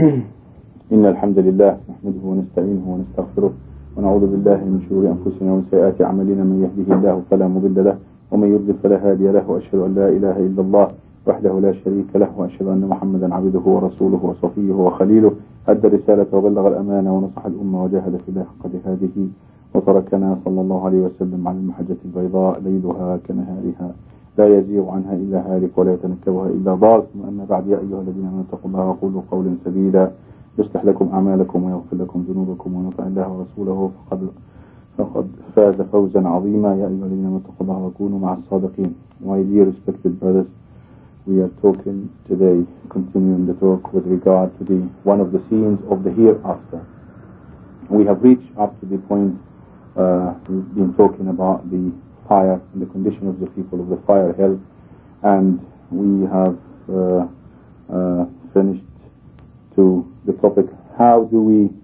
إن الحمد لله نحمده ونستعينه ونستغفره ونعوذ بالله من شرور أنفسنا ومن سيئات أعمالنا من يهده الله فلا مضل له ومن يضلل فلا هادي له وأشهد أن لا إله إلا الله وحده لا شريك له وأشهد أن محمدا عبده ورسوله وصفيه وخليله أدى الرسالة وبلغ الأمانة ونصح الأمة وجاهد في الله حق جهاده وتركنا صلى الله عليه وسلم على المحجة البيضاء ليلها كنهارها. لا يزيغ عنها إلا هالك ولا يتنكبها إلا ضال. ثم أما بعد يا أيها الذين آمنوا اتقوا الله وقولوا قولا سديدا. يصلح لكم أعمالكم ويغفر لكم ذنوبكم ومن يطع الله ورسوله. فقد فقد فاز فوزا عظيما. يا أيها الذين آمنوا اتقوا الله وكونوا مع الصادقين. My dear respected brothers we are talking today continuing the talk with regard to the one of the scenes of the hereafter. We have reached up to the point uh, we've been talking about the fire and the condition of the people of the fire hell. And we have uh, uh, finished to the topic how do we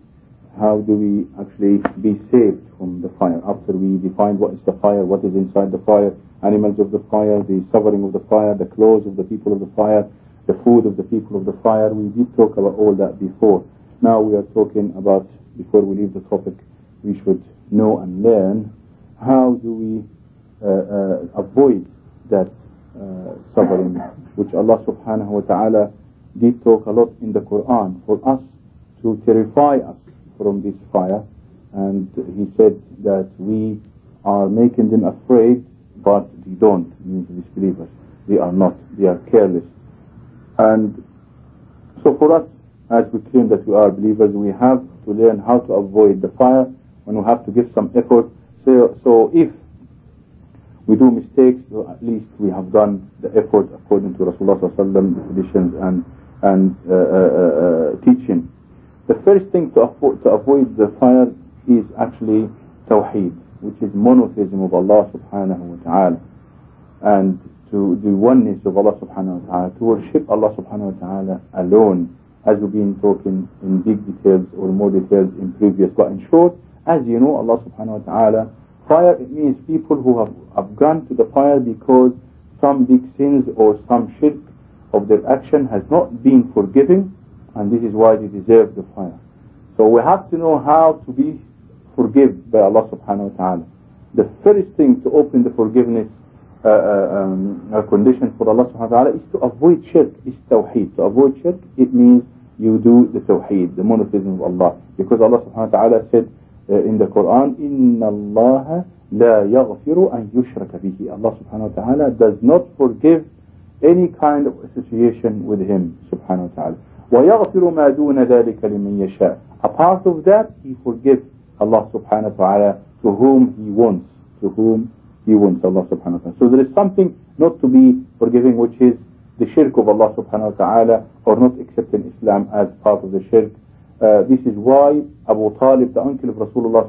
how do we actually be saved from the fire? After we define what is the fire what is inside the fire animals of the fire the suffering of the fire the clothes of the people of the fire the food of the people of the fire we did talk about all that before. Now we are talking about before we leave the topic we should know and learn how do we avoid that uh, suffering which Allah subhanahu wa ta'ala did talk a lot in the Quran for us to terrify us from this fire. And he said that we are making them afraid but they don't mean the disbelievers. They are not. They are careless. And so for us as we claim that we are believers we have to learn how to avoid the fire. And we have to give some effort. So, so if we do mistakes, so at least we have done the effort according to Rasulullah traditions and and uh, uh, uh, teaching. The first thing to, to avoid the fire is actually Tawheed, which is monotheism of Allah subhanahu wa ta'ala. And to the oneness of Allah subhanahu wa ta'ala, to worship Allah subhanahu wa ta'ala alone, as we've been talking in big details or more details in previous. But in short, as you know, Allah subhanahu wa ta'ala Fire, it means people who have, have gone to the fire because some big sins or some shirk of their action has not been forgiven and this is why they deserve the fire. So we have to know how to be forgiven by Allah subhanahu wa ta'ala. The first thing to open the forgiveness uh, uh, um, condition for Allah subhanahu wa ta'ala is to avoid shirk, is tawheed. To avoid shirk, it means you do the tawheed, the monotheism of Allah. Because Allah subhanahu wa ta'ala said, in the Quran إن الله لا يغفر أن يشرك به Allah subhanahu wa ta'ala does not forgive any kind of association with him subhanahu wa ta'ala ويغفر ما دون ذلك لمن يشاء a part of that he forgives Allah subhanahu wa ta'ala to whom he wants to whom he wants Allah subhanahu wa ta'ala so there is something not to be forgiving which is the shirk of Allah subhanahu wa ta'ala or not accepting Islam as part of the shirk uh, this is why Abu Talib, the uncle of Rasulullah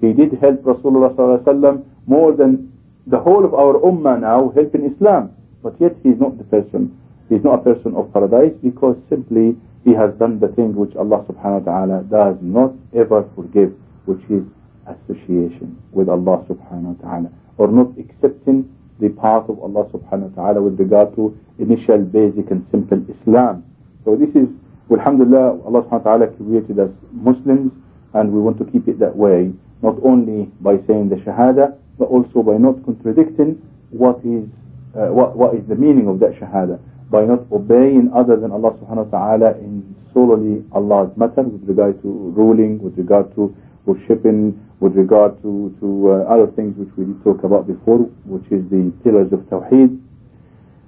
he did help Rasulullah more than the whole of our ummah now helping Islam. But yet he is not the person. He is not a person of paradise because simply he has done the thing which Allah subhanahu wa ta'ala does not ever forgive, which is association with Allah subhanahu wa ta'ala or not accepting the path of Allah subhanahu wa ta'ala with regard to initial basic and simple Islam. So this is Alhamdulillah, Allah subhanahu wa ta'ala created us Muslims and we want to keep it that way, not only by saying the Shahada, but also by not contradicting what is uh, what, what is the meaning of that Shahada, by not obeying other than Allah subhanahu wa ta'ala in solely Allah's matter with regard to ruling, with regard to worshipping, with regard to, to uh, other things which we did talk about before, which is the pillars of Tawheed.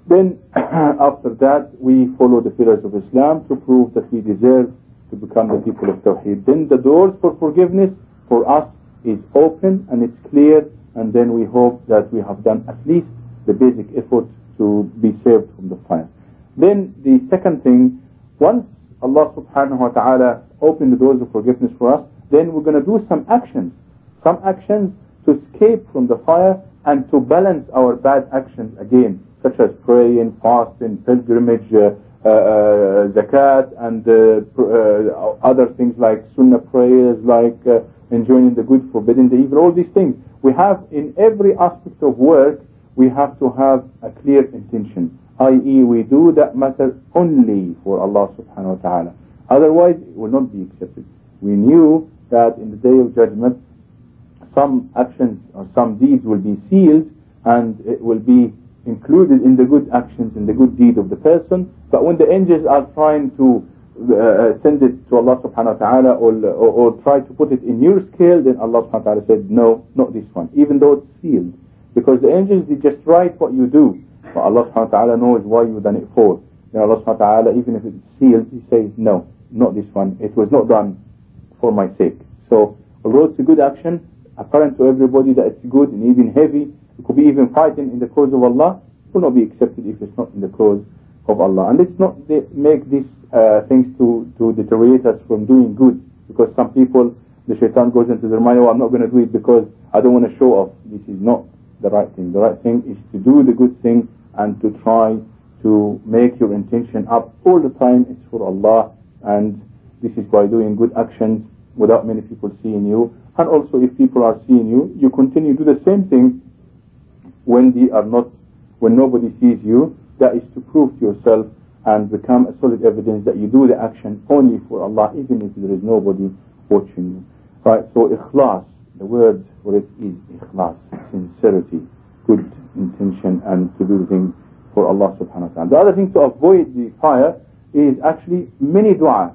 Then after that we follow the pillars of Islam to prove that we deserve to become the people of Tawheed. Then the doors for forgiveness for us is open and it's clear and then we hope that we have done at least the basic effort to be saved from the fire. Then the second thing, once Allah subhanahu wa ta'ala opened the doors of forgiveness for us, then we're going to do some actions. Some actions to escape from the fire and to balance our bad actions again such as praying, fasting, pilgrimage, uh, uh, zakat, and uh, other things like sunnah prayers, like enjoining the good, forbidding the evil, all these things. We have in every aspect of work, we have to have a clear intention, i.e. we do that matter only for Allah subhanahu wa ta'ala. Otherwise, it will not be accepted. We knew that in the day of judgment, some actions or some deeds will be sealed and it will be included in the good actions and the good deed of the person. But when the angels are trying to uh, send it to Allah subhanahu wa ta'ala or, or, or, try to put it in your scale, then Allah subhanahu wa ta'ala said, no, not this one, even though it's sealed. Because the angels, they just write what you do. But Allah subhanahu wa ta'ala knows why you've done it for. Then Allah subhanahu wa ta'ala, even if it's sealed, He says, no, not this one. It was not done for my sake. So, although it's a good action, apparent to everybody that it's good and even heavy, could be even fighting in the cause of Allah, it will not be accepted if it's not in the cause of Allah. And let's not make these uh, things to, to deteriorate us from doing good. Because some people, the shaitan goes into their mind, oh, I'm not going to do it because I don't want to show off. This is not the right thing. The right thing is to do the good thing and to try to make your intention up all the time. It's for Allah. And this is by doing good actions without many people seeing you. And also if people are seeing you, you continue to do the same thing when they are not, when nobody sees you. That is to prove to yourself and become a solid evidence that you do the action only for Allah, even if there is nobody watching you. Right, so ikhlas, the word for it is ikhlas, sincerity, good intention, and to do things for Allah subhanahu wa ta'ala. The other thing to avoid the fire is actually many dua.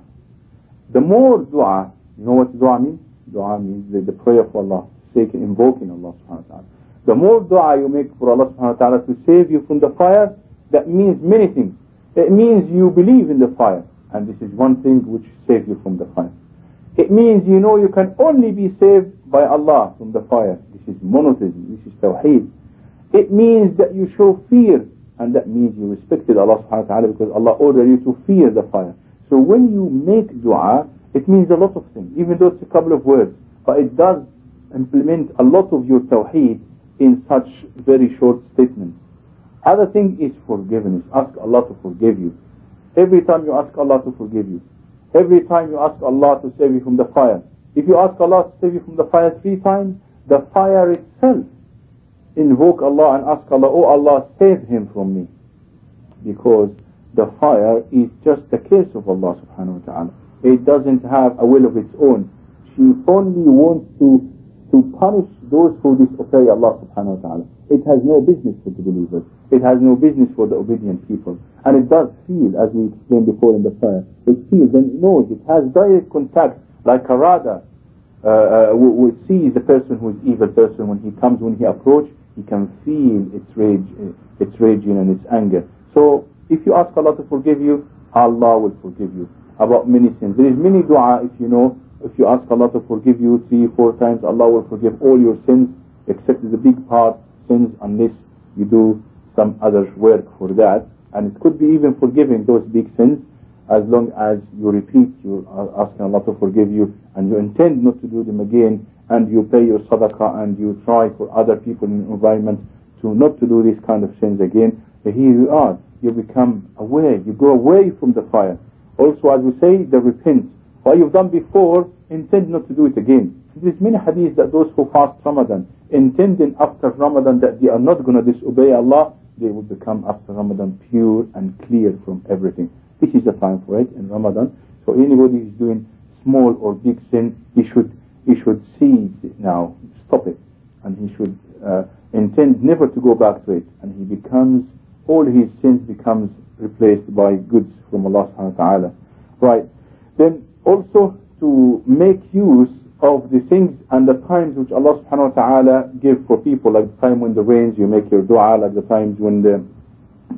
The more dua, you know what dua means? Dua means the, the prayer for Allah, sake invoking Allah subhanahu wa ta'ala. The more dua you make for Allah subhanahu wa ta'ala to save you from the fire, that means many things. It means you believe in the fire. And this is one thing which saves you from the fire. It means you know you can only be saved by Allah from the fire. This is monotheism. This is tawheed. It means that you show fear. And that means you respected Allah subhanahu wa ta'ala because Allah ordered you to fear the fire. So when you make dua, it means a lot of things. Even though it's a couple of words. But it does implement a lot of your tawheed in such very short statements. Other thing is forgiveness. Ask Allah to forgive you. Every time you ask Allah to forgive you. Every time you ask Allah to save you from the fire. If you ask Allah to save you from the fire three times, the fire itself invoke Allah and ask Allah, Oh Allah, save him from me. Because the fire is just the case of Allah subhanahu wa ta'ala. It doesn't have a will of its own. She only wants to, to punish those who disobey Allah subhanahu wa ta'ala. It has no business for the believers. It has no business for the obedient people. And it does feel, as we explained before in the fire, it feels and knows, it has direct contact, like a radar, uh, uh, which sees the person who is evil person when he comes, when he approaches, he can feel its rage, uh, its raging and its anger. So, if you ask Allah to forgive you, Allah will forgive you about many sins. There is many dua, if you know, if you ask Allah to forgive you three, four times, Allah will forgive all your sins, except the big part, sins, unless you do some other work for that. And it could be even forgiving those big sins as long as you repeat, you are asking Allah to forgive you and you intend not to do them again and you pay your sadaqah and you try for other people in the environment to not to do these kind of sins again. But here you are, you become aware, you go away from the fire. Also as we say, the repent. What you've done before, intend not to do it again. There's many hadiths that those who fast Ramadan, intending after Ramadan that they are not going to disobey Allah, they will become after Ramadan pure and clear from everything. This is the time for it in Ramadan. So anybody who is doing small or big sin, he should he should see it now, stop it, and he should uh, intend never to go back to it, and he becomes all his sins becomes replaced by goods from Allah subhanahu wa ta'ala. Right. Then also to make use of the things and the times which Allah subhanahu wa ta'ala give for people, like the time when the rains, you make your dua, like the times when the,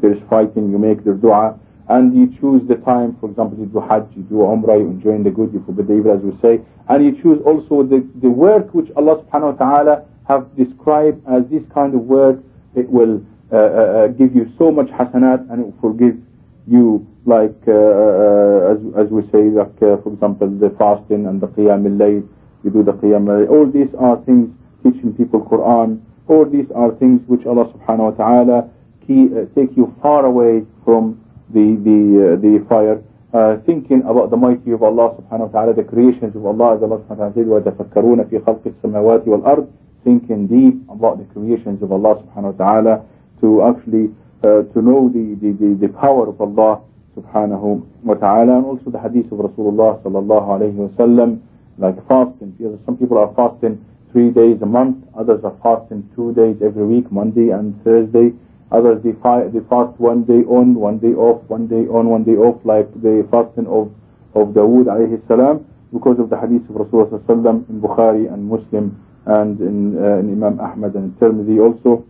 there is fighting, you make your dua, and you choose the time, for example, you do Hajj, you do Umrah, you enjoy the good, you forbid the evil, as we say, and you choose also the, the work which Allah subhanahu wa ta'ala have described as this kind of work, it will uh, uh, uh give you so much hasanat and it will forgive you like uh, uh, as as we say like uh, for example the fasting and the qiyam al-layl you do the qiyam all these are things teaching people Quran all these are things which Allah subhanahu wa ta'ala key, uh, take you far away from the the uh, the fire uh, thinking about the mighty of Allah subhanahu wa ta'ala the creations of Allah as Allah subhanahu wa ta'ala said وَتَفَكَّرُونَ فِي خَلْقِ السَّمَاوَاتِ وَالْأَرْضِ thinking deep about the creations of Allah subhanahu wa ta'ala to actually uh, to know the, the, the, the power of Allah subhanahu wa ta'ala and also the hadith of Rasulullah sallallahu alayhi wa sallam like fasting. Some people are fasting three days a month, others are fasting two days every week, Monday and Thursday. Others they, they fast one day on, one day off, one day on, one day off, like the fasting of, of Dawood alayhi salam, because of the hadith of Rasulullah sallallahu in Bukhari and Muslim and in, uh, in Imam Ahmad and Tirmidhi also.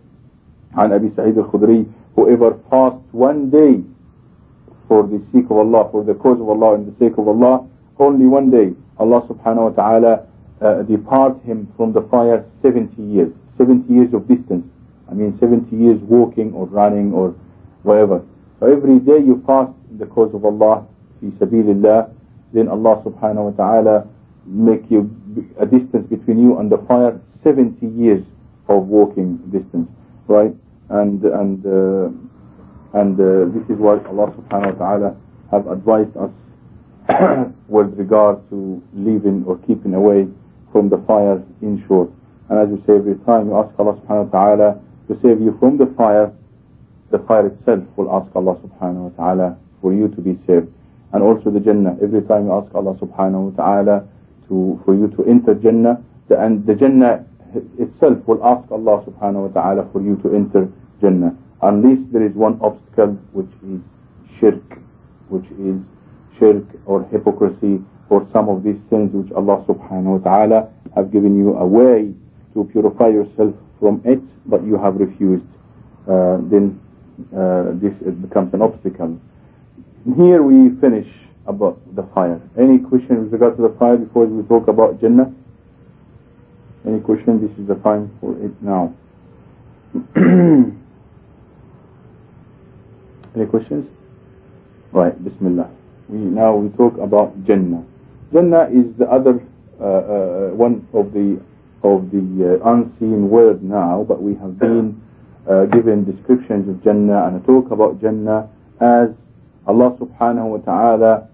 عن أبي سعيد الخدري whoever fasts one day for the sake of Allah, for the cause of Allah and the sake of Allah, only one day, Allah subhanahu wa ta'ala uh, him from the fire 70 years. 70 years of distance. I mean 70 years walking or running or whatever. So every day you fast in the cause of Allah, fi sabilillah, then Allah subhanahu wa ta'ala make you a distance between you and the fire 70 years of walking distance. Right? And, and, uh, and uh, this is what Allah subhanahu wa ta'ala have advised us with regard to leaving or keeping away from the fire in short. And as you say every time you ask Allah subhanahu wa ta'ala to save you from the fire, the fire itself will ask Allah subhanahu wa ta'ala for you to be saved. And also the Jannah. Every time you ask Allah subhanahu wa ta'ala to, for you to enter Jannah, the, and the Jannah itself will ask Allah subhanahu wa ta'ala for you to enter Jannah. Unless there is one obstacle which is shirk, which is shirk or hypocrisy or some of these sins which Allah subhanahu wa ta'ala have given you a way to purify yourself from it but you have refused uh, then uh, this becomes an obstacle. Here we finish about the fire. Any question with regard to the fire before we talk about Jannah any question this is the time for it now any questions right Bismillah we now we talk about Jannah. Jannah is the other uh, uh, one of the of the uh, unseen world now, but we have been uh, given descriptions of Jannah and I talk about Jannah as Allah subhanahu wa ta'ala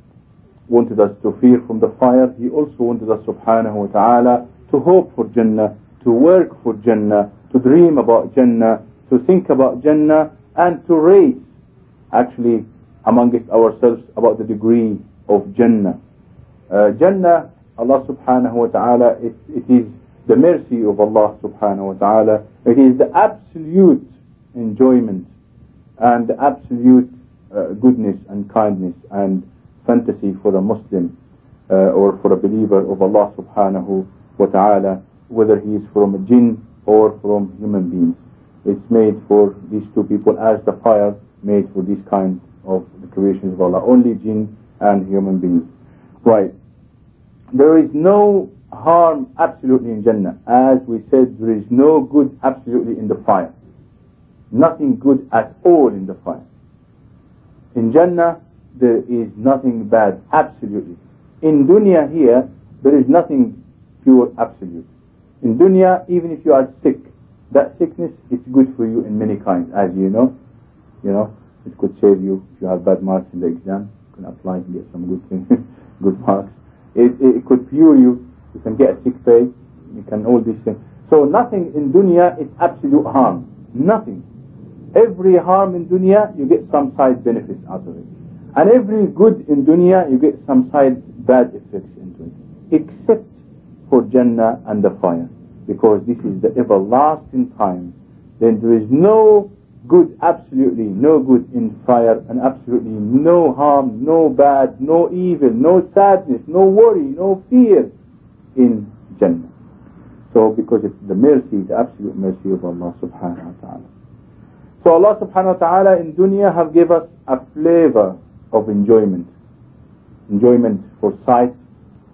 wanted us to fear from the fire. He also wanted us subhanahu wa ta'ala to hope for Jannah, to work for Jannah, to dream about Jannah, to think about Jannah and to raise actually amongst ourselves about the degree of Jannah. Uh, Jannah, Allah subhanahu wa ta'ala, it, it is the mercy of Allah subhanahu wa ta'ala. It is the absolute enjoyment and the absolute uh, goodness and kindness and fantasy for a Muslim uh, or for a believer of Allah subhanahu wa ta'ala, whether he is from a jinn or from human beings. It's made for these two people as the fire made for these kind of the creations of Allah, only jinn and human beings. Right. There is no harm absolutely in Jannah. As we said, there is no good absolutely in the fire. Nothing good at all in the fire. In Jannah, there is nothing bad absolutely. In dunya here, there is nothing pure absolute. In dunya, even if you are sick, that sickness is good for you in many kinds, as you know. You know, it could save you if you have bad marks in the exam. You can apply and get some good things, good marks. It, it, it could cure you. You can get a sick pay. You can all these things. So nothing in dunya is absolute harm. Nothing. Every harm in dunya, you get some side benefits out of it. And every good in dunya, you get some side bad effects into it. Except for Jannah and the fire. Because this is the everlasting time. Then there is no good, absolutely no good in fire and absolutely no harm, no bad, no evil, no sadness, no worry, no fear in Jannah. So because it's the mercy, the absolute mercy of Allah subhanahu wa ta'ala. So Allah subhanahu wa ta'ala in dunya have given us a flavor of enjoyment. Enjoyment for sight,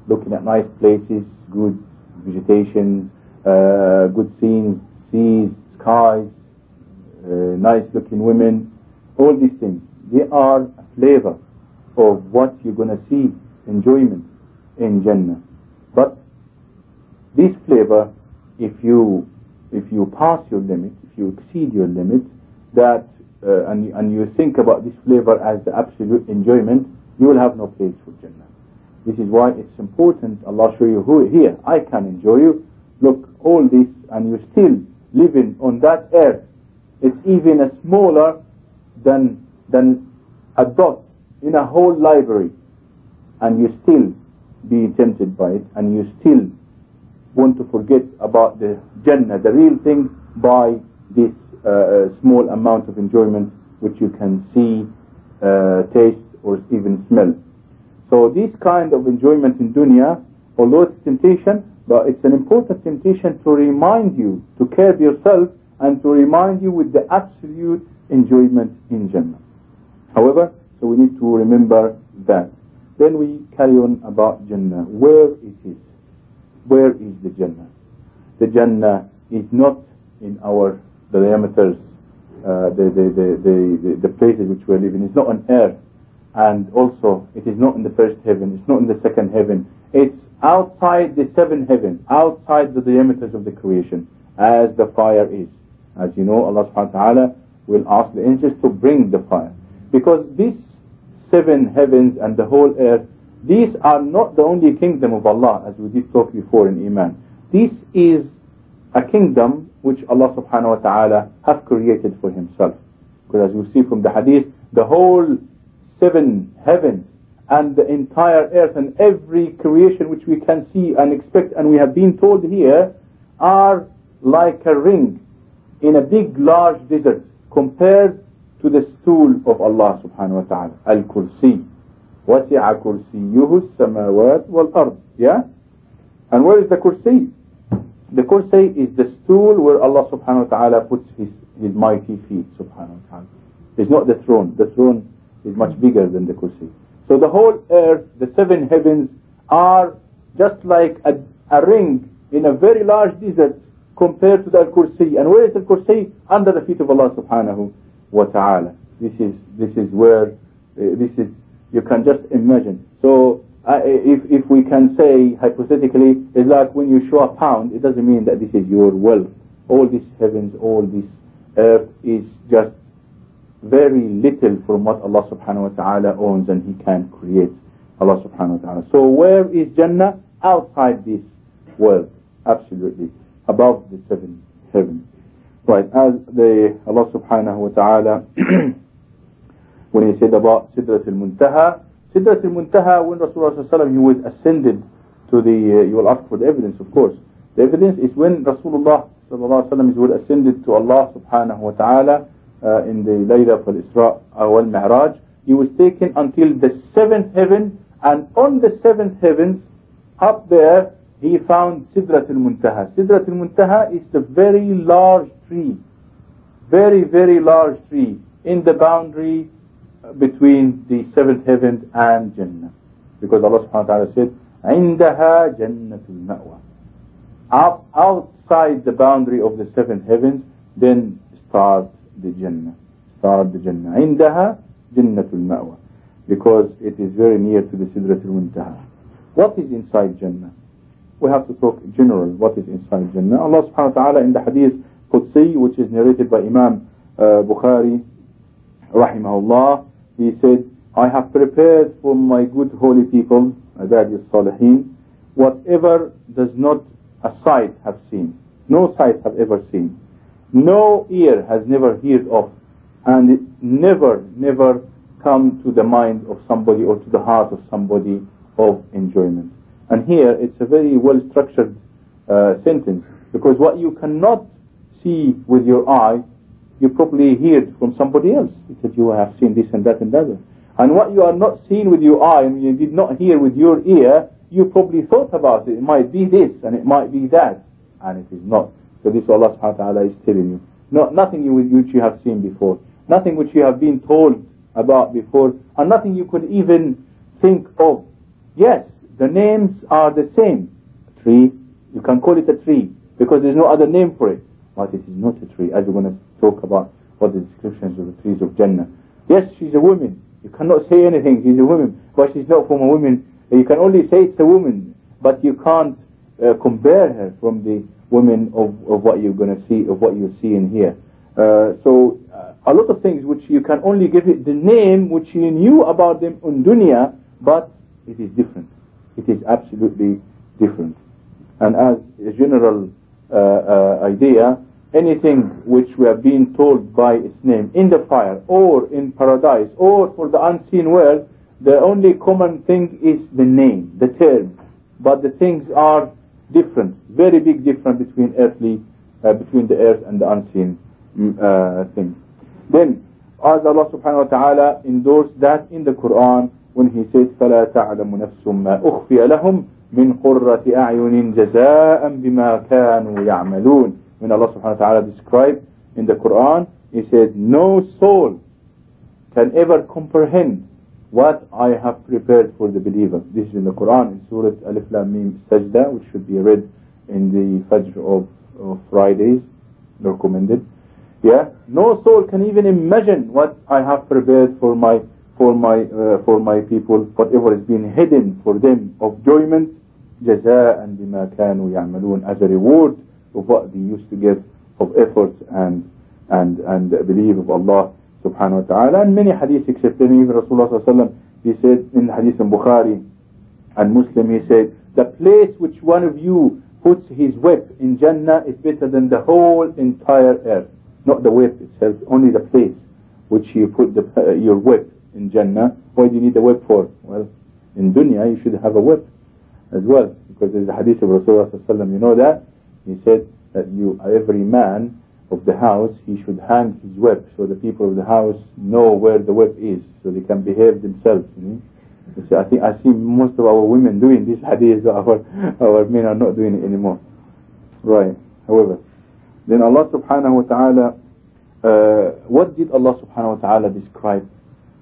looking at nice places, good vegetation, uh, good scenes, seas, skies, uh, nice looking women, all these things. They are a flavor of what you're going to see, enjoyment in Jannah. But this flavor, if you if you pass your limit, if you exceed your limit, that uh, and and you think about this flavor as the absolute enjoyment, you will have no place for Jannah. This is why it's important. Allah show you who here. I can enjoy you. Look, all this, and you're still living on that earth it's even smaller than than a dot in a whole library and you still be tempted by it and you still want to forget about the Jannah, the real thing, by this uh, uh, small amount of enjoyment which you can see, uh, taste, or even smell. So this kind of enjoyment in dunya, although it's temptation, but it's an important temptation to remind you to curb yourself and to remind you with the absolute enjoyment in Jannah. However, so we need to remember that. Then we carry on about Jannah. Where it is? Where is the Jannah? The Jannah is not in our diameters, uh, the, the, the, the, the places which we're living. It's not on earth. And also, it is not in the first heaven. It's not in the second heaven. It's outside the seven heavens, outside the diameters of the creation, as the fire is. As you know, Allah subhanahu wa ta'ala will ask the angels to bring the fire. Because these seven heavens and the whole earth, these are not the only kingdom of Allah, as we did talk before in Iman. This is a kingdom which Allah subhanahu wa ta'ala have created for himself. Because as we see from the hadith, the whole seven heavens and the entire earth and every creation which we can see and expect and we have been told here are like a ring in a big large desert compared to the stool of Allah subhanahu wa ta'ala al-kursi وسع كرسيه السماوات والأرض yeah and where is the kursi the kursi is the stool where Allah subhanahu wa ta'ala puts his, his mighty feet subhanahu wa ta'ala it's not the throne the throne is much bigger than the kursi. So the whole earth the seven heavens are just like a, a ring in a very large desert compared to the kursi and where is the kursi under the feet of Allah subhanahu wa ta'ala. This is this is where uh, this is you can just imagine. So uh, if if we can say hypothetically it's like when you show a pound it doesn't mean that this is your wealth. All these heavens all this earth is just very little from what Allah subhanahu wa ta'ala owns and he can create. Allah subhanahu wa ta'ala. So where is Jannah? Outside this world. Absolutely. Above the seven heavens. Right as the Allah subhanahu wa ta'ala when he said about Sidrat al-Muntaha Sidrat al-Muntaha when Rasulullah he was ascended to the uh, you will ask for the evidence of course. The evidence is when Rasulullah sallallahu alaihi wasallam was ascended to Allah subhanahu wa ta'ala uh, in the Layla for Isra wal Mi'raj he was taken until the seventh heaven and on the seventh heavens up there he found Sidrat al-Muntaha Sidrat al-Muntaha is the very large tree very very large tree in the boundary between the seventh heavens and Jannah because Allah subhanahu wa ta'ala said عندها جنة المأوى Out, outside the boundary of the seven heavens then start the Jannah start the Jannah عندها جنة المأوى because it is very near to the Sidrat al-Muntaha what is inside Jannah we have to talk general what is inside Jannah Allah subhanahu wa ta'ala in the hadith Qudsi which is narrated by Imam uh, Bukhari rahimahullah he said I have prepared for my good holy people Ibadi Salihin whatever does not a sight have seen no sight have ever seen no ear has never heard of and it never never come to the mind of somebody or to the heart of somebody of enjoyment. And here it's a very well structured uh, sentence because what you cannot see with your eye you probably heard from somebody else. Because you have seen this and that and that and what you are not seeing with your eye and you did not hear with your ear you probably thought about it. It might be this and it might be that and it is not so this Allah subhanahu wa ta'ala is telling you. Not nothing you, which you have seen before. Nothing which you have been told about before. And nothing you could even think of. Yes the names are the same. Tree you can call it a tree because there's no other name for it. But it is not a tree as we're going to talk about what the descriptions of the trees of Jannah. Yes she's a woman. You cannot say anything she's a woman. But she's not from a woman. You can only say it's a woman but you can't uh, compare her from the women of, of what you're going to see of what you see in here. Uh, so uh, a lot of things which you can only give it the name which you knew about them on dunya but it is different. It is absolutely different. And as a general uh, uh, idea anything which we have been told by its name in the fire or in paradise or for the unseen world, the only common thing is the name, the term. But the things are difference, very big difference between earthly, uh, between the earth and the unseen mm, uh, things. Then, as Allah subhanahu wa ta'ala endorsed that in the Quran when he said, فَلَا تَعْلَمُ نَفْسٌ مَا أُخْفِيَ لَهُمْ مِنْ قُرَّةِ أَعْيُنٍ جَزَاءً بِمَا كَانُوا يَعْمَلُونَ When Allah subhanahu wa ta'ala described in the Quran, he said, no soul can ever comprehend what I have prepared for the believer. This is in the Quran, in Surah Alif Lam Mim Sajda, which should be read in the Fajr of, of Fridays, recommended. Yeah, no soul can even imagine what I have prepared for my for my uh, for my people. Whatever has been hidden for them of enjoyment, jaza and bima kanu ya'malun as a reward of what they used to get of effort and and and belief of Allah subhanahu wa ta'ala. And many hadiths except even Rasulullah sallallahu he said in hadith in Bukhari and Muslim he said the place which one of you puts his whip in Jannah is better than the whole entire earth. Not the whip itself only the place which you put the, uh, your whip in Jannah. Why do you need a whip for? Well in dunya you should have a whip as well. Because there's a hadith of Rasulullah you know that? He said that you every man of the house, he should hang his whip so the people of the house know where the whip is, so they can behave themselves. You know? I think I see most of our women doing this hadith, our our men are not doing it anymore. Right. However, then Allah Subhanahu wa Taala, uh, what did Allah Subhanahu wa Taala describe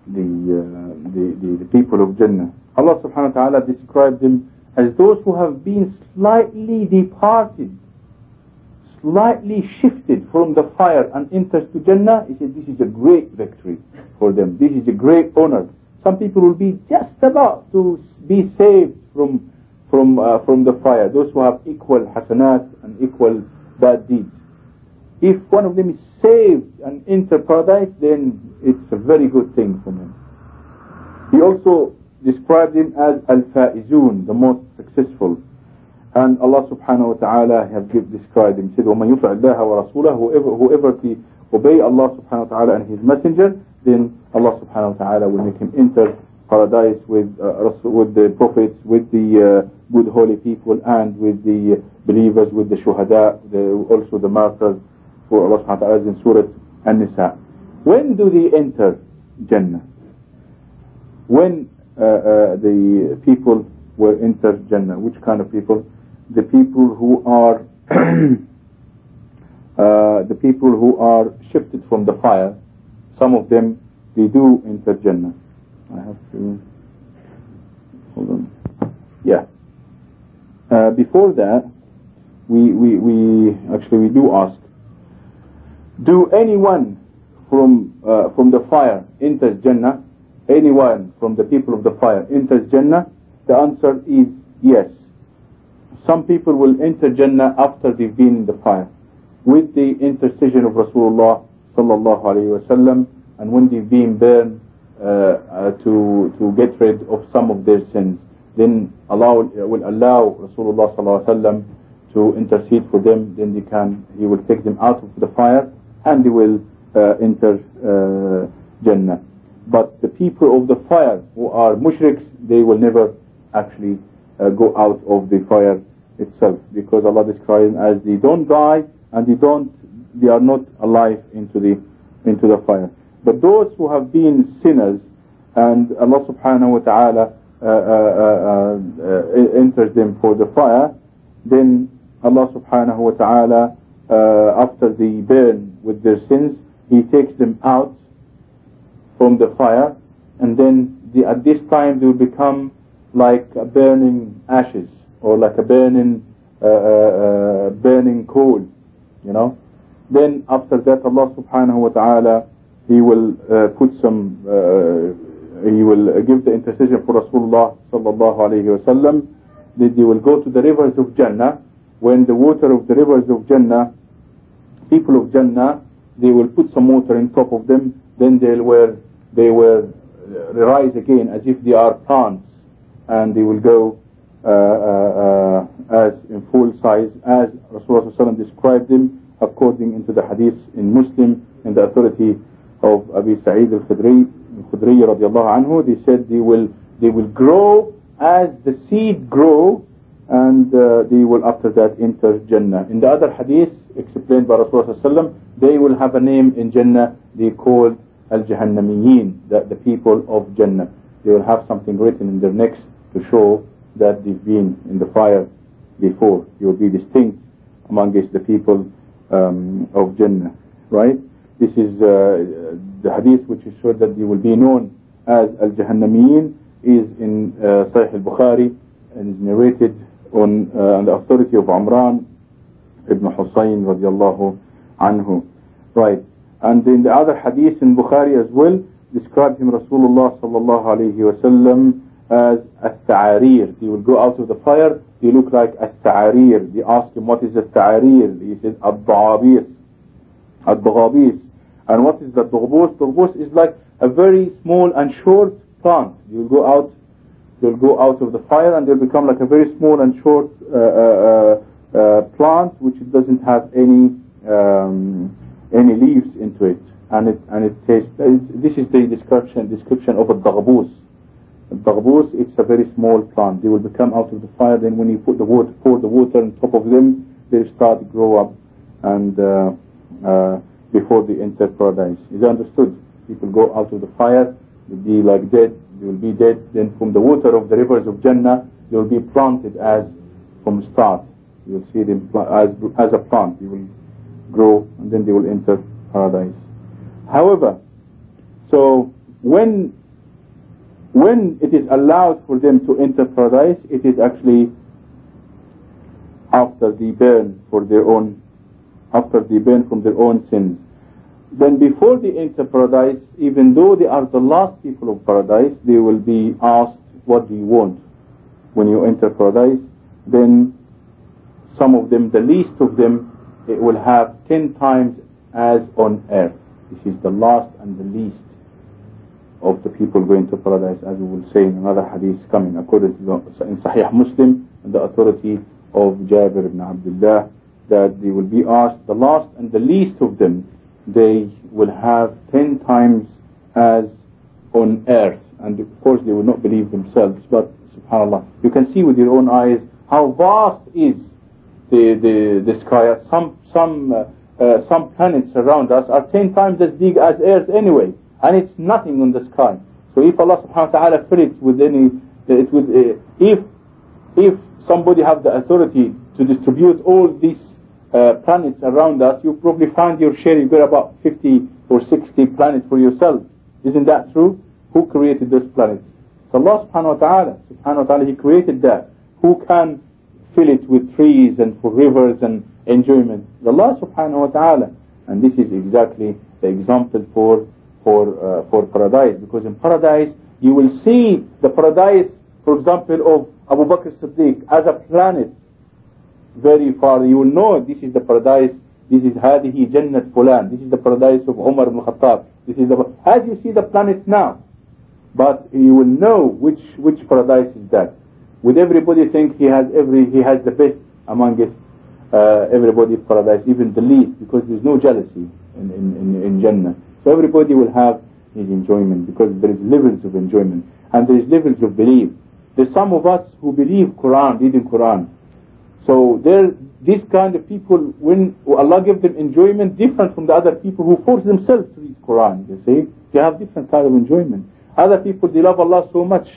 the, uh, the, the the people of Jannah? Allah Subhanahu wa Taala described them as those who have been slightly departed slightly shifted from the fire and enters to Jannah, he said this is a great victory for them. This is a great honor. Some people will be just about to be saved from from uh, from the fire. Those who have equal hasanat and equal bad deeds. If one of them is saved and enter paradise, then it's a very good thing for them. He also described him as al-faizun, the most successful. And Allah subhanahu wa ta'ala have described him. He said, وَمَنْ يُطَعِ اللَّهَ وَرَسُولَهُ Whoever, whoever he obey Allah subhanahu wa ta'ala and his messenger, then Allah subhanahu wa ta'ala will make him enter paradise with uh, with the prophets, with the uh, good holy people, and with the believers, with the shuhada, the, also the martyrs. For Allah subhanahu wa ta'ala in Surah An-Nisa. When do they enter Jannah? When uh, uh the people will enter Jannah, which kind of people? The people who are uh, the people who are shifted from the fire some of them they do enter Jannah. I have to hold on. Yeah. Uh, before that we, we, we actually we do ask do anyone from uh, from the fire enters Jannah? Anyone from the people of the fire enters Jannah? The answer is yes some people will enter Jannah after they've been in the fire with the intercession of Rasulullah sallallahu alayhi wasallam and when they've been burned uh, uh, to to get rid of some of their sins. Then Allah will allow Rasulullah sallallahu alayhi wasallam to intercede for them. Then they can he will take them out of the fire and they will uh, enter uh, Jannah. But the people of the fire who are mushriks they will never actually uh, go out of the fire itself because Allah describes them as they don't die and they don't they are not alive into the into the fire. But those who have been sinners and Allah subhanahu wa ta'ala uh, uh, uh, uh enters them for the fire then Allah subhanahu wa ta'ala uh, after they burn with their sins he takes them out from the fire and then the, at this time they will become like burning ashes or like a burning uh, uh, uh, burning coal you know? Then after that Allah subhanahu wa ta'ala he will uh, put some uh, he will give the intercession for Rasulullah sallallahu alayhi wa sallam. That they will go to the rivers of Jannah. When the water of the rivers of Jannah people of Jannah they will put some water in top of them. Then they will they will rise again as if they are plants. And they will go Uh, uh, uh, as in full size as Rasulullah described them according into the hadith in Muslim in the authority of Abi Sa'id al-Khudri Khudri radiallahu anhu. They said they will they will grow as the seed grow and uh, they will after that enter Jannah. In the other hadith explained by Rasulullah they will have a name in Jannah. They called al-Jahannamiyin the, the people of Jannah. They will have something written in their necks to show that they've been in the fire before you will be distinct amongst the people um, of Jannah right? This is uh, the hadith which is sure that you will be known as al-Jahannamiyin is in uh, Sahih al-Bukhari and is narrated on, uh, on the authority of Amran ibn Husayn radiallahu anhu right? And in the other hadith in Bukhari as well described him Rasulullah sallallahu alayhi wasallam as al-ta'arir he will go out of the fire he look like al-ta'arir they ask him what is al-ta'arir he says al-da'abis al-da'abis and what is the dughbus? Dughbus is like a very small and short plant. You'll go out, you'll go out of the fire and they'll become like a very small and short uh, uh, uh, plant which doesn't have any um, any leaves into it. And it and it tastes. This is the description description of a dughbus. A it's a very small plant. They will become out of the fire. Then when you put the water, pour the water on top of them, they start to grow up and. Uh, uh, before they enter paradise. Is understood? People go out of the fire, they'll be like dead, they will be dead. Then from the water of the rivers of Jannah, they will be planted as from the start. You will see them as, as a plant. They will grow and then they will enter paradise. However, so when when it is allowed for them to enter paradise, it is actually after they burn for their own after they burn from their own sins. Then before they enter paradise, even though they are the last people of paradise, they will be asked, what do you want? When you enter paradise, then some of them, the least of them, it will have ten times as on earth. This is the last and the least of the people going to paradise, as we will say in another hadith coming, according to the, in Sahih Muslim, the authority of Jabir ibn Abdullah, that they will be asked, the last and the least of them, they will have ten times as on earth. And of course they will not believe themselves, but subhanAllah, you can see with your own eyes how vast is the, the, the sky. Some, some, uh, uh, some planets around us are ten times as big as earth anyway, and it's nothing on the sky. So if Allah subhanahu wa ta'ala fill it with any, it would, uh, if, if somebody have the authority to distribute all these uh, planets around us, you probably find your share, you got about 50 or 60 planets for yourself. Isn't that true? Who created those planets? It's Allah subhanahu wa ta'ala. Subhanahu wa ta'ala, He created that. Who can fill it with trees and for rivers and enjoyment? Allah subhanahu wa ta'ala. And this is exactly the example for for uh, for paradise. Because in paradise, you will see the paradise, for example, of Abu Bakr Siddiq as a planet very far, you will know this is the paradise, this is هذه جنة فلان, this is the paradise of Umar ibn Khattab, this is the, as you see the planets now, but you will know which, which paradise is that. With everybody think he has every, he has the best among us, uh, everybody's paradise, even the least, because there's no jealousy in, in, in, in Jannah. So everybody will have his enjoyment, because there is levels of enjoyment, and there is levels of belief. There's some of us who believe Quran, reading Quran, so there, these kind of people, when Allah gives them enjoyment different from the other people who force themselves to read Quran, you see, they have different kind of enjoyment. Other people, they love Allah so much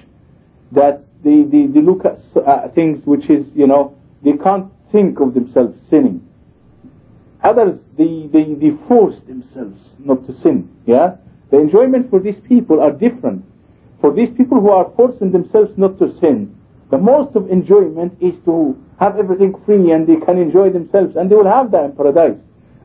that they, they, they look at uh, things which is, you know, they can't think of themselves sinning. Others, they, they, they force themselves not to sin, yeah? The enjoyment for these people are different. For these people who are forcing themselves not to sin, the most of enjoyment is to have everything free and they can enjoy themselves and they will have that in paradise.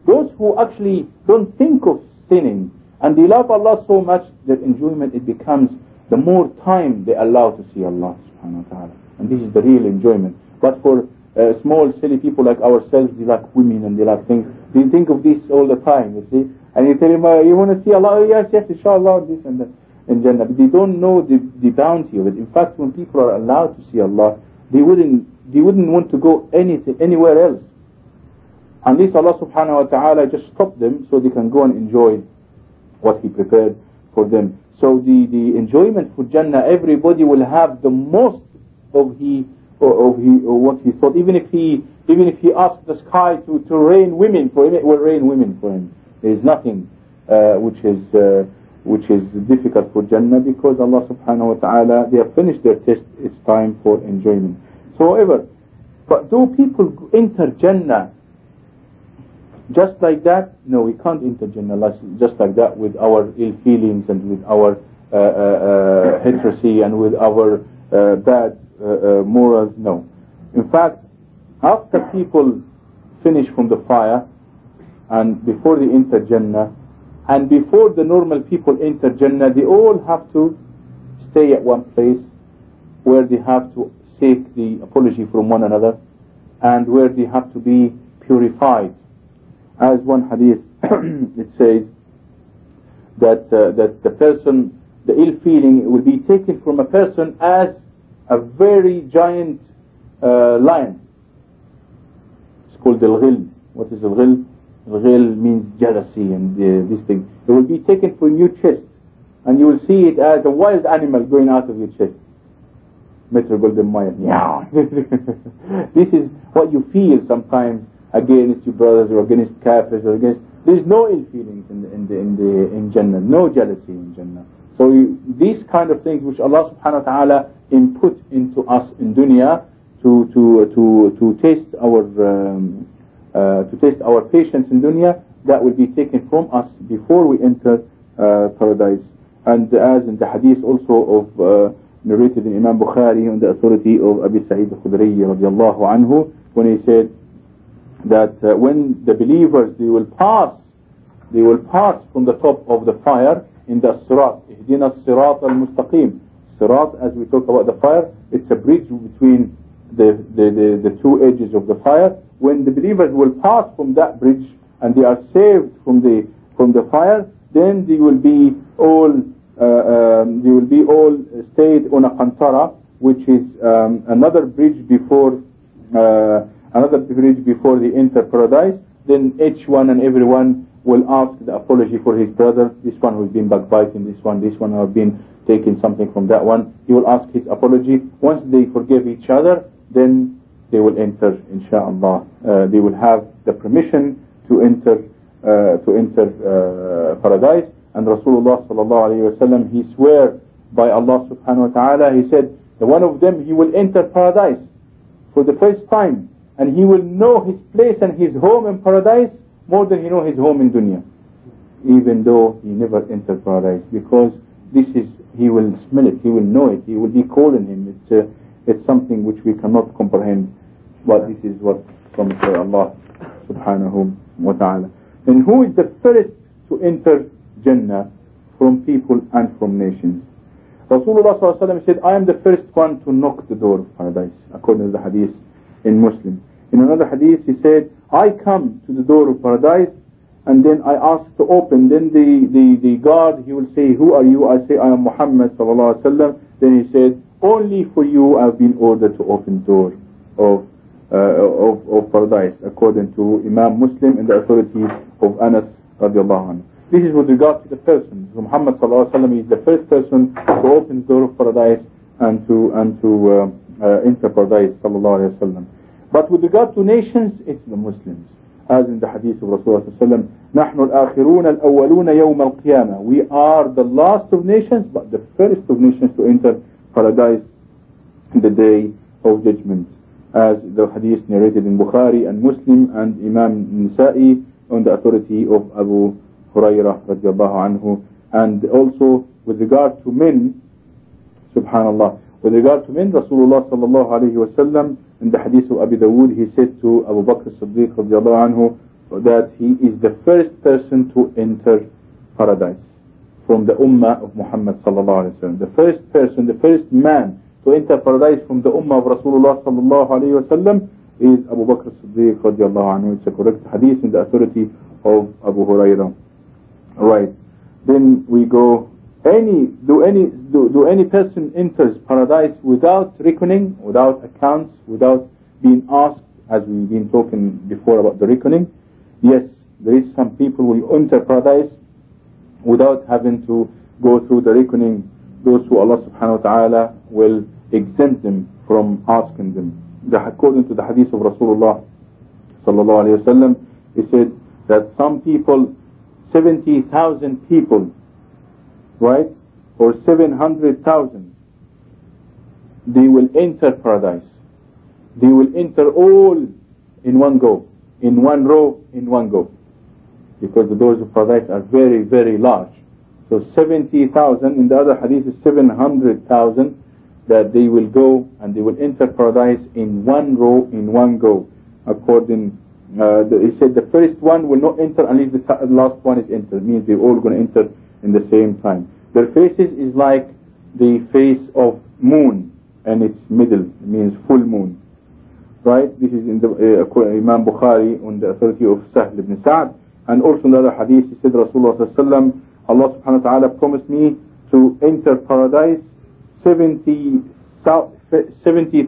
Those who actually don't think of sinning and they love Allah so much, their enjoyment it becomes the more time they allow to see Allah subhanahu wa ta'ala. And this is the real enjoyment. But for uh, small silly people like ourselves, they like women and they like things. They think of this all the time, you see. And you tell them, uh, you want to see Allah? Oh, yes, yes, inshallah, this and that in Jannah. But they don't know the, the bounty of it. In fact, when people are allowed to see Allah, they wouldn't they wouldn't want to go anything anywhere else. This Allah subhanahu wa ta'ala just stopped them so they can go and enjoy what He prepared for them. So the, the enjoyment for Jannah, everybody will have the most of he of he or what he thought. Even if he even if he asked the sky to, to rain women for him, it will rain women for him. There is nothing uh, which is uh, which is difficult for Jannah because Allah subhanahu wa ta'ala they have finished their test. It's time for enjoyment. So however, but do people enter Jannah just like that? No, we can't enter Jannah just like that with our ill feelings and with our uh, uh, uh heresy and with our uh, bad morals. No. In fact, after people finish from the fire and before they enter Jannah and before the normal people enter Jannah, they all have to stay at one place where they have to seek the apology from one another and where they have to be purified. As one hadith it says that uh, that the person, the ill feeling will be taken from a person as a very giant uh, lion. It's called al-ghil. What is al-ghil? Al-ghil means jealousy and uh, this thing. It will be taken from your chest and you will see it as a wild animal going out of your chest. Metro Goldwyn Mayer. Yeah. this is what you feel sometimes against your brothers or against kafirs or against. There's no ill feelings in the, in the in the in Jannah, no jealousy in Jannah. So these kind of things which Allah Subhanahu wa Taala input into us in dunya to to to to taste our um, uh, to taste our patience in dunya, that will be taken from us before we enter uh, paradise. And as in the hadith also of uh, narrated in Imam Bukhari on the authority of Abi Sa'id al-Khudri radiallahu anhu when he said that uh, when the believers they will pass they will pass from the top of the fire in the sirat. Ihdina sirat al-mustaqim. Sirat as we talk about the fire it's a bridge between the, the, the, the two edges of the fire. When the believers will pass from that bridge and they are saved from the from the fire then they will be all uh, um, they will be all stayed on a qantara which is um, another bridge before uh, another bridge before they enter paradise, then each one and everyone will ask the apology for his brother, this one who's been backbiting, this one, this one who have been taking something from that one. He will ask his apology. Once they forgive each other, then they will enter, inshallah. Uh, they will have the permission to enter uh, to enter uh, paradise. And Rasulullah sallallahu alayhi wasallam, he swear by Allah subhanahu wa ta'ala, he said, the one of them, he will enter paradise for the first time and he will know his place and his home in paradise more than he know his home in dunya even though he never entered paradise because this is he will smell it he will know it he will be calling him. It's uh, it's something which we cannot comprehend but this is what comes from Allah subhanahu wa ta'ala. And who is the first to enter Jannah? From people and from nations. Rasulullah sallallahu said I am the first one to knock the door of paradise according to the hadith in Muslim. In another hadith he said, I come to the door of paradise and then I ask to open. Then the, the, the guard, he will say, who are you? I say, I am Muhammad sallallahu alaihi wasallam. Then he said, only for you I have been ordered to open the door of, uh, of, of paradise according to Imam Muslim and the authority of Anas radiallahu anhu. This is with regard to the person. Muhammad sallallahu alaihi wasallam is the first person to open the door of paradise and to, and to uh, uh, enter paradise sallallahu alayhi wa but with regard to nations, it's the Muslims. As in the hadith of Rasulullah ﷺ, نَحْنُ الْآخِرُونَ الْأَوَّلُونَ يَوْمَ الْقِيَامَةِ We are the last of nations, but the first of nations to enter paradise in the day of judgment. As the hadith narrated in Bukhari and Muslim and Imam Nasa'i on the authority of Abu Hurairah radiallahu anhu. And also with regard to men, subhanallah, with regard to men, Rasulullah sallallahu alayhi wa sallam in the hadith of Abu Dawood, he said to Abu Bakr as-Siddiq anhu that he is the first person to enter paradise from the ummah of Muhammad sallallahu alayhi wa sallam. The first person, the first man to enter paradise from the ummah of Rasulullah sallallahu alayhi wa sallam is Abu Bakr as-Siddiq radiallahu anhu. It's a correct hadith in the authority of Abu Hurairah. Right. Then we go any do any do, do any person enters paradise without reckoning, without accounts, without being asked as we've been talking before about the reckoning, yes, there is some people will enter paradise without having to go through the reckoning. Those who Allah subhanahu wa ta'ala will exempt them from asking them. The, according to the hadith of Rasulullah sallallahu alayhi wa sallam, he said that some people, 70,000 people, right, or 700,000, they will enter paradise. They will enter all in one go, in one row, in one go. Because the doors of paradise are very, very large. So 70,000, in the other hadith is 700,000, that they will go and they will enter paradise in one row, in one go. According, uh, the, he said the first one will not enter unless the last one is entered. Means they're all going to enter in the same time. Their faces is like the face of moon and its middle means full moon. Right? This is in the uh, Imam Bukhari on the authority of Sahl ibn Sa'd. And also another hadith he said Rasulullah sallallahu Allah subhanahu wa ta'ala promised me to enter paradise 70,000 70,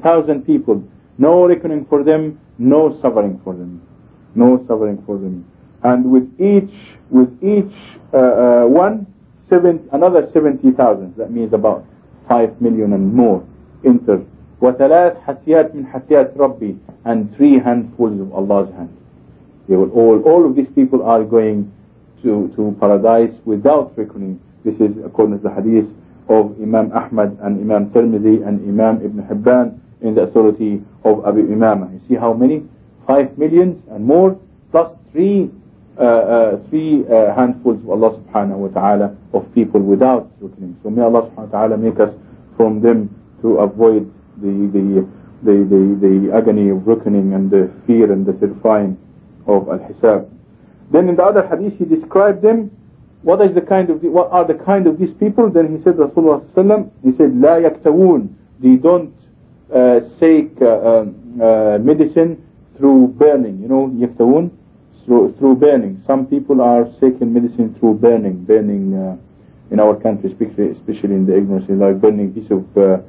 people. No reckoning for them, no suffering for them. No suffering for them. And with each, with each uh, uh, one seven, another 70,000 that means about 5 million and more enters وثلاث حسيات من حسيات ربي and three handfuls of Allah's hand. They will all all of these people are going to to paradise without reckoning. This is according to the hadith of Imam Ahmad and Imam Tirmidhi and Imam Ibn Hibban in the authority of Abu Umama you see how many? 5 millions and more plus three three uh, handfuls of Allah subhanahu wa ta'ala of people without reckoning. So may Allah subhanahu wa ta'ala make us from them to avoid the the the, the, the agony of reckoning and the fear and the terrifying of al-hisab. Then in the other hadith he described them what is the kind of the, what are the kind of these people? Then he said, Rasulullah sallam, he said, لا يكتوون. They don't uh, seek uh, uh, medicine through burning. You know, يكتوون through through burning. Some people are seeking medicine through burning, burning uh, in our country, especially especially in the ignorance, like burning piece of uh,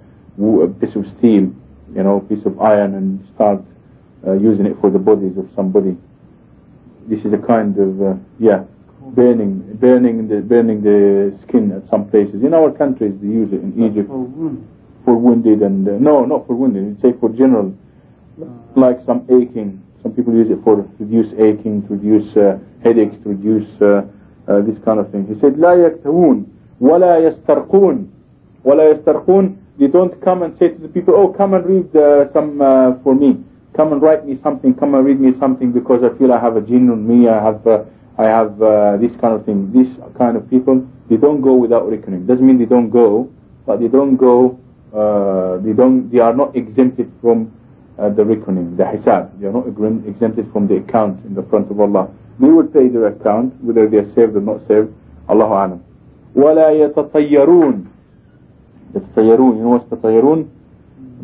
a piece of steel, you know, piece of iron, and start uh, using it for the bodies of somebody. This is a kind of yeah burning, burning the burning the skin at some places. In our countries, they use it in Egypt for wounded and uh, no, not for wounded. Say for general, like some aching. Some people use it for reduce aching, to reduce uh, headaches, to reduce uh, uh, this kind of thing. He said, لا يكتوون ولا يسترقون ولا يسترقون. They don't come and say to the people, oh, come and read uh, some uh, for me. Come and write me something. Come and read me something because I feel I have a jinn on me. I have I have uh, this kind of thing. This kind of people, they don't go without reckoning. Doesn't mean they don't go, but they don't go. Uh, they don't. They are not exempted from uh, the reckoning, the hisab. They are not exempted from the account in the front of Allah. They will pay their account, whether they are saved or not saved. Allahu alam. ولا يتطيرون. يتطيرون. You know what's تطيرون?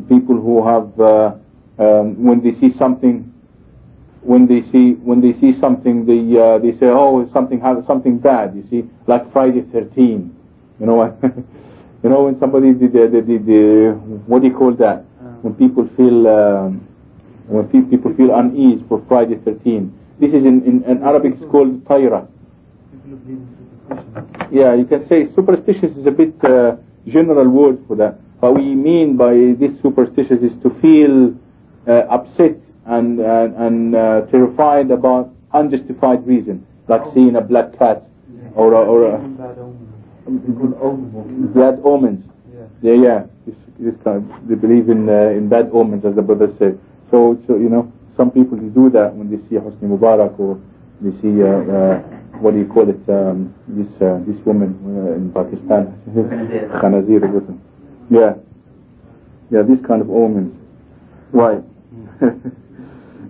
People who have, uh, um, when they see something when they see when they see something they uh, they say oh something something bad you see like Friday 13 you know what you know when somebody did the, the, the, the, what do you call that When people feel um, when people feel unease for Friday 13 this is in, in, in Arabic it's called tayra. Yeah you can say superstitious is a bit uh, general word for that. What we mean by this superstitious is to feel uh, upset and and, and uh, terrified about unjustified reason, like seeing a black cat or a, or a, bad omens. Yeah, yeah. This, they believe in uh, in bad omens, as the brother said. So, so you know, some people do that when they see Hosni Mubarak or they see uh, uh, what do you call it? Um, this uh, this woman uh, in Pakistan, Khanazir. Yeah, yeah. This kind of omens. Why?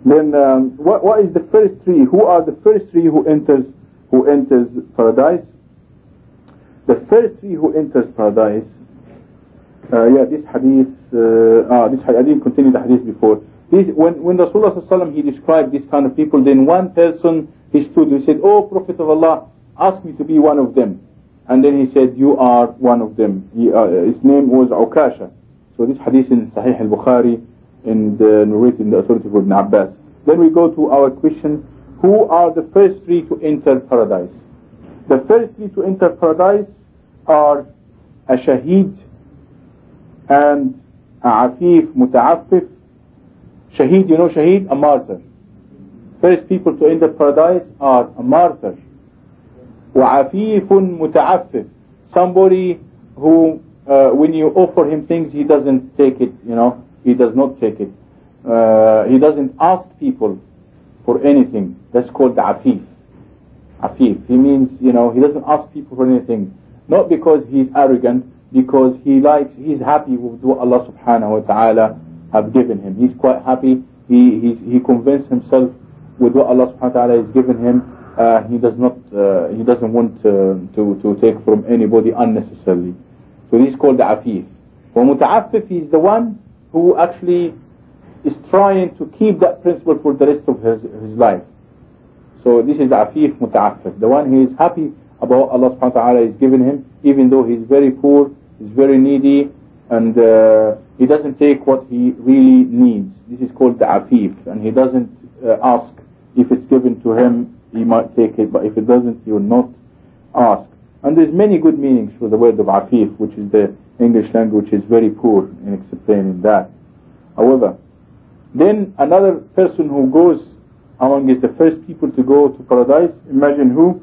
Then um, what, what is the first three? Who are the first three who enters who enters paradise? The first three who enters paradise. Uh, yeah, this hadith. Uh, ah, this I didn't continue the hadith before. This, when when Rasulullah sallallahu he described this kind of people, then one person he stood and said, "Oh Prophet of Allah, ask me to be one of them." And then he said, "You are one of them." He, uh, his name was Ukasha. So this hadith in Sahih al-Bukhari and the narrated the authority of Ibn Abbas. Then we go to our question, who are the first three to enter paradise? The first three to enter paradise are a shaheed and afif muta'affif, Shaheed, you know Shaheed? A martyr. First people to enter paradise are a martyr. وَعَفِيفٌ مُتَعَفِّفٌ Somebody who, uh, when you offer him things, he doesn't take it, you know, he does not take it. Uh, he doesn't ask people for anything. That's called afif. Afif. He means, you know, he doesn't ask people for anything. Not because he's arrogant, because he likes, he's happy with what Allah subhanahu wa ta'ala have given him. He's quite happy. He, he's, he convinced himself with what Allah subhanahu wa ta'ala has given him. Uh, he does not, uh, he doesn't want uh, to, to take from anybody unnecessarily. So he's called the afif. ومتعفف is the one who actually is trying to keep that principle for the rest of his, his life. So this is the afif muta'affif, the one who is happy about Allah subhanahu wa ta'ala has given him, even though he's very poor, he's very needy, and uh, he doesn't take what he really needs. This is called the afif, and he doesn't uh, ask if it's given to him, he might take it, but if it doesn't, he will not ask. And there's many good meanings for the word of afif, which is the English language is very poor in explaining that. However, then another person who goes among is the first people to go to paradise. Imagine who?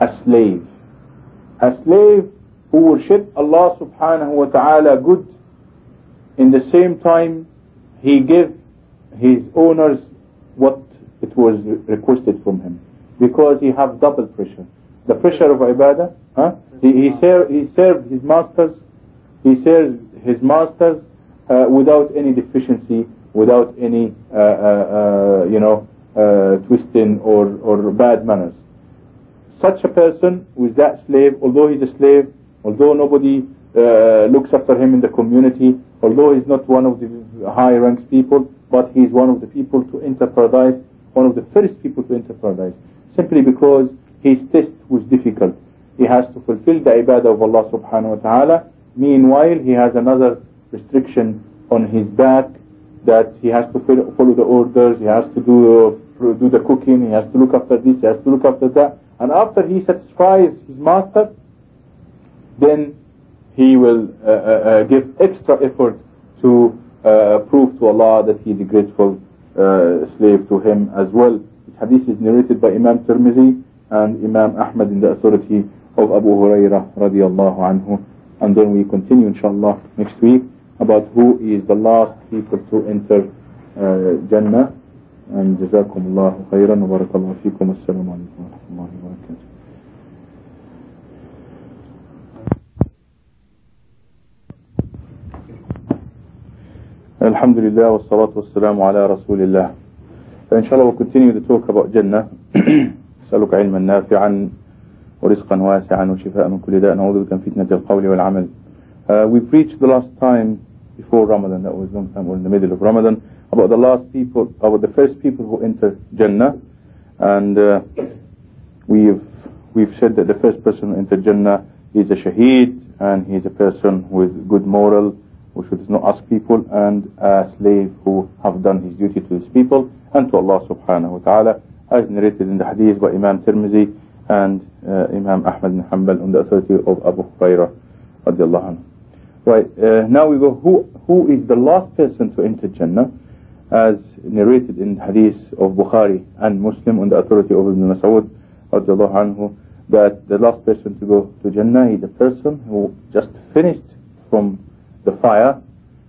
A slave. A slave who worship Allah subhanahu wa ta'ala good. In the same time, he gave his owners what it was requested from him. Because he have double pressure. The pressure of ibadah, huh? he, he, serve, he served his masters, he served his masters uh, without any deficiency, without any, uh, uh, uh you know, uh, twisting or, or bad manners. Such a person is that slave, although he's a slave, although nobody uh, looks after him in the community, although he's not one of the high ranked people, but he's one of the people to enter paradise, one of the first people to enter paradise, simply because his test was difficult. He has to fulfill the ibadah of Allah subhanahu wa ta'ala. Meanwhile, he has another restriction on his back that he has to follow the orders, he has to do uh, do the cooking, he has to look after this, he has to look after that. And after he satisfies his master, then he will uh, uh, uh give extra effort to uh, prove to Allah that he is a grateful uh, slave to him as well. This hadith is narrated by Imam Tirmidhi and Imam Ahmad in the authority of Abu Hurairah radiallahu anhu. And then we continue inshallah next week about who is the last people to enter uh, Jannah and جزاكم الله خيرا وبارك الله فيكم والسلام عليكم الحمد لله والصلاة والسلام على رسول الله فإن شاء الله we'll continue to talk about Jannah أسألك علما نافعا ورزقا واسعا وشفاء من كل داء نعوذ بك من فتنة القول والعمل uh, we preached the last time before Ramadan, that was long time, or in the middle of Ramadan, about the last people, about the first people who enter Jannah, and uh, we've we've said that the first person who entered Jannah is a shaheed, and he's a person with good moral, who should not ask people, and a slave who have done his duty to his people and to Allah subhanahu wa ta'ala, as narrated in the hadith by Imam Tirmizi and uh, Imam Ahmad bin Hanbal on the authority of Abu Hurairah radiallahu anhu. Right, uh, now we go, who, who is the last person to enter Jannah? As narrated in hadith of Bukhari and Muslim on the authority of Ibn Mas'ud anhu, that the last person to go to Jannah is a person who just finished from the fire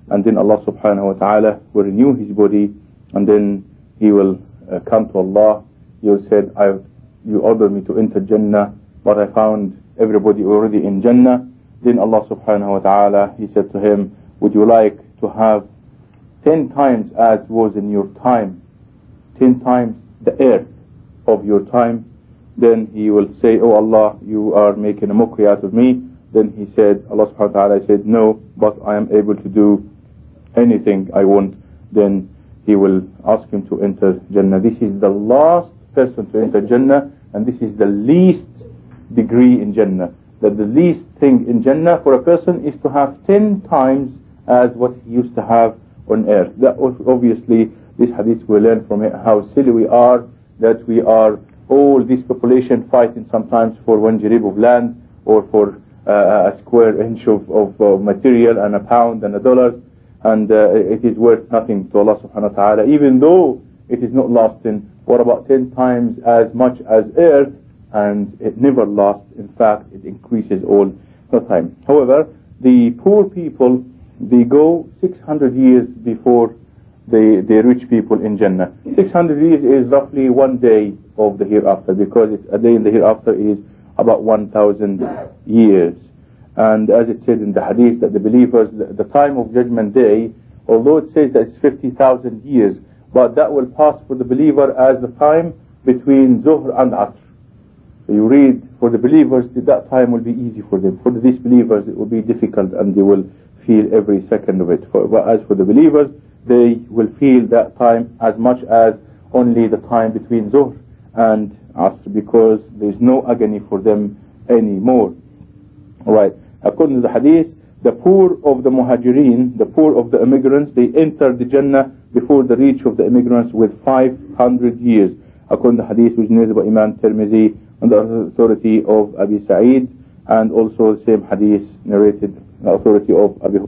and then Allah subhanahu wa ta'ala will renew his body and then he will uh, come to Allah. He will I, you ordered me to enter Jannah but I found everybody already in Jannah then Allah subhanahu wa ta'ala, He said to him, would you like to have ten times as was in your time, ten times the earth of your time? Then he will say, Oh Allah, you are making a mockery out of me. Then he said, Allah subhanahu wa ta'ala said, No, but I am able to do anything I want. Then he will ask him to enter Jannah. This is the last person to enter Jannah, and this is the least degree in Jannah that the least thing in Jannah for a person is to have ten times as what he used to have on earth. That obviously, this hadith we learn from it how silly we are that we are all this population fighting sometimes for one jarib of land or for a square inch of, of uh, material and a pound and a dollar and uh, it is worth nothing to Allah subhanahu wa ta'ala. Even though it is not lasting or about 10 times as much as earth and it never lasts. In fact it increases all the time. However the poor people they go 600 years before the, the rich people in Jannah. 600 years is roughly one day of the hereafter because a day in the hereafter is about 1000 years. And as it said in the hadith that the believers the time of judgment day although it says that it's 50,000 years but that will pass for the believer as the time between Zuhr and Asr. You read for the believers that time will be easy for them. For the disbelievers it will be difficult and they will feel every second of it. But as for the believers they will feel that time as much as only the time between Zuhr and Asr because there is no agony for them anymore. Right according to the hadith the poor of the muhajirin the poor of the immigrants they enter the Jannah before the reach of the immigrants with 500 years. According to the hadith which is narrated by Imam Tirmizi on the authority of Abi Sa'id and also the same hadith narrated the authority of Abi